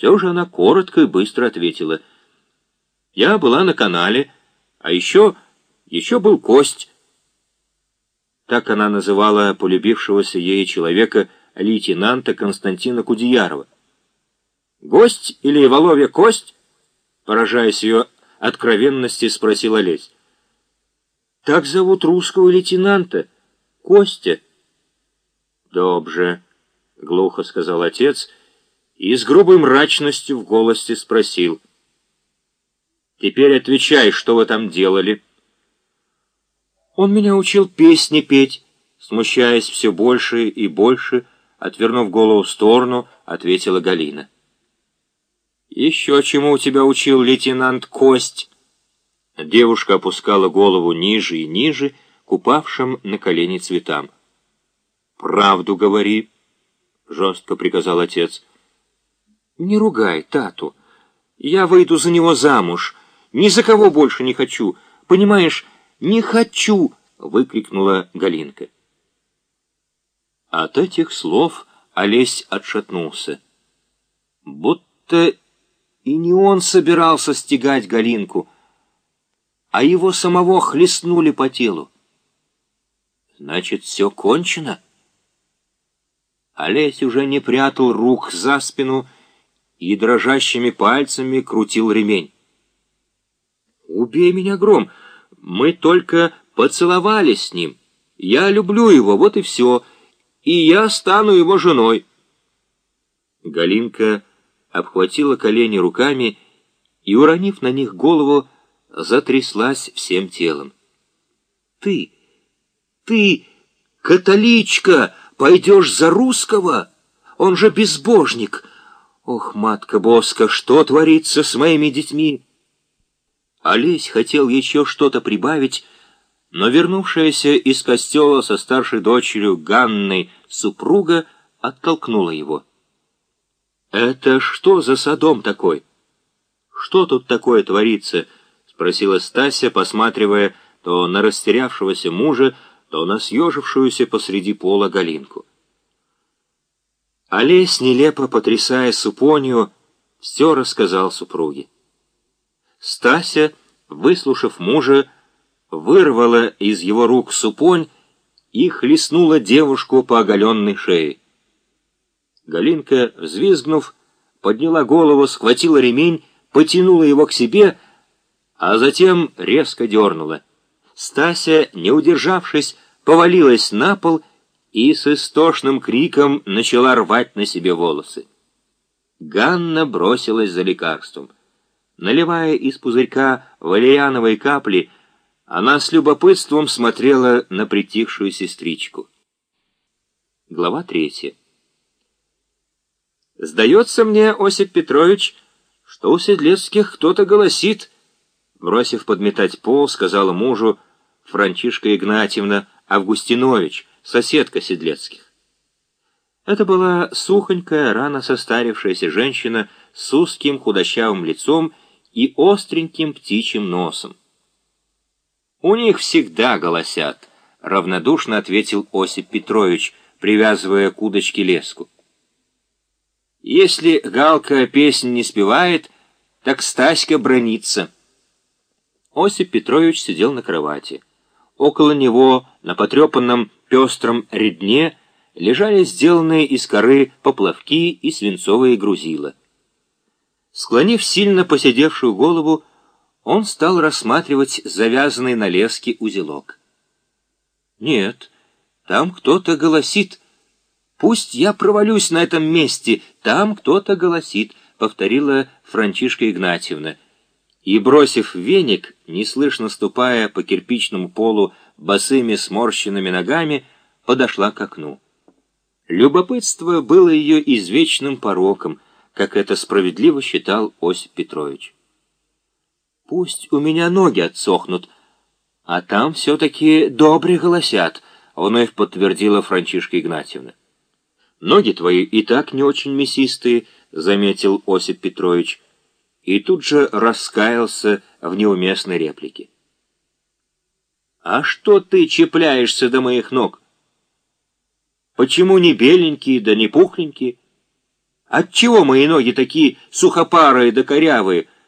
Все же она коротко и быстро ответила. «Я была на канале, а еще, еще был Кость». Так она называла полюбившегося ей человека лейтенанта Константина Кудеярова. «Гость или Воловья Кость?» Поражаясь ее откровенности, спросил Олесь. «Так зовут русского лейтенанта, Костя». «Добже», — глухо сказал отец, — и с грубой мрачностью в голосе спросил. «Теперь отвечай, что вы там делали?» Он меня учил песни петь, смущаясь все больше и больше, отвернув голову в сторону, ответила Галина. «Еще чему у тебя учил лейтенант Кость?» Девушка опускала голову ниже и ниже, купавшим на колени цветам. «Правду говори», — жестко приказал отец. «Не ругай Тату. Я выйду за него замуж. Ни за кого больше не хочу. Понимаешь, не хочу!» — выкрикнула Галинка. От этих слов Олесь отшатнулся. Будто и не он собирался стегать Галинку, а его самого хлестнули по телу. Значит, все кончено? Олесь уже не прятал рук за спину и дрожащими пальцами крутил ремень. «Убей меня, Гром! Мы только поцеловались с ним. Я люблю его, вот и все, и я стану его женой». Галинка обхватила колени руками и, уронив на них голову, затряслась всем телом. «Ты, ты, католичка, пойдешь за русского? Он же безбожник!» Ох, матка Боска, что творится с моими детьми? Олесь хотел еще что-то прибавить, но вернувшаяся из костела со старшей дочерью Ганной супруга оттолкнула его. «Это что за садом такой?» «Что тут такое творится?» — спросила Стася, посматривая то на растерявшегося мужа, то на съежившуюся посреди пола Галинку. Олесь, нелепо потрясая супонью, все рассказал супруге. Стася, выслушав мужа, вырвала из его рук супонь и хлестнула девушку по оголенной шее. Галинка, взвизгнув, подняла голову, схватила ремень, потянула его к себе, а затем резко дернула. Стася, не удержавшись, повалилась на пол и с истошным криком начала рвать на себе волосы. Ганна бросилась за лекарством. Наливая из пузырька валеяновые капли, она с любопытством смотрела на притихшую сестричку. Глава третья. «Сдается мне, Осип Петрович, что у Седлецких кто-то голосит», бросив подметать пол, сказала мужу Франчишка Игнатьевна Августинович, соседка Седлецких. Это была сухонькая, рано состарившаяся женщина с узким худощавым лицом и остреньким птичьим носом. «У них всегда голосят», — равнодушно ответил Осип Петрович, привязывая к удочке леску. «Если Галка песнь не спевает, так Стаська бронится». Осип Петрович сидел на кровати. Около него, на потрепанном пестром редне лежали сделанные из коры поплавки и свинцовые грузила. Склонив сильно посидевшую голову, он стал рассматривать завязанный на леске узелок. «Нет, там кто-то голосит. Пусть я провалюсь на этом месте, там кто-то голосит», — повторила Франчишка Игнатьевна. И, бросив веник, неслышно ступая по кирпичному полу босыми сморщенными ногами, подошла к окну. Любопытство было ее извечным пороком, как это справедливо считал Осип Петрович. «Пусть у меня ноги отсохнут, а там все-таки добре голосят», — вновь подтвердила Франчишка Игнатьевна. «Ноги твои и так не очень мясистые», — заметил Осип Петрович, и тут же раскаялся в неуместной реплике. «А что ты чепляешься до моих ног? Почему не беленькие, да не пухленькие? Отчего мои ноги такие сухопарые да корявые,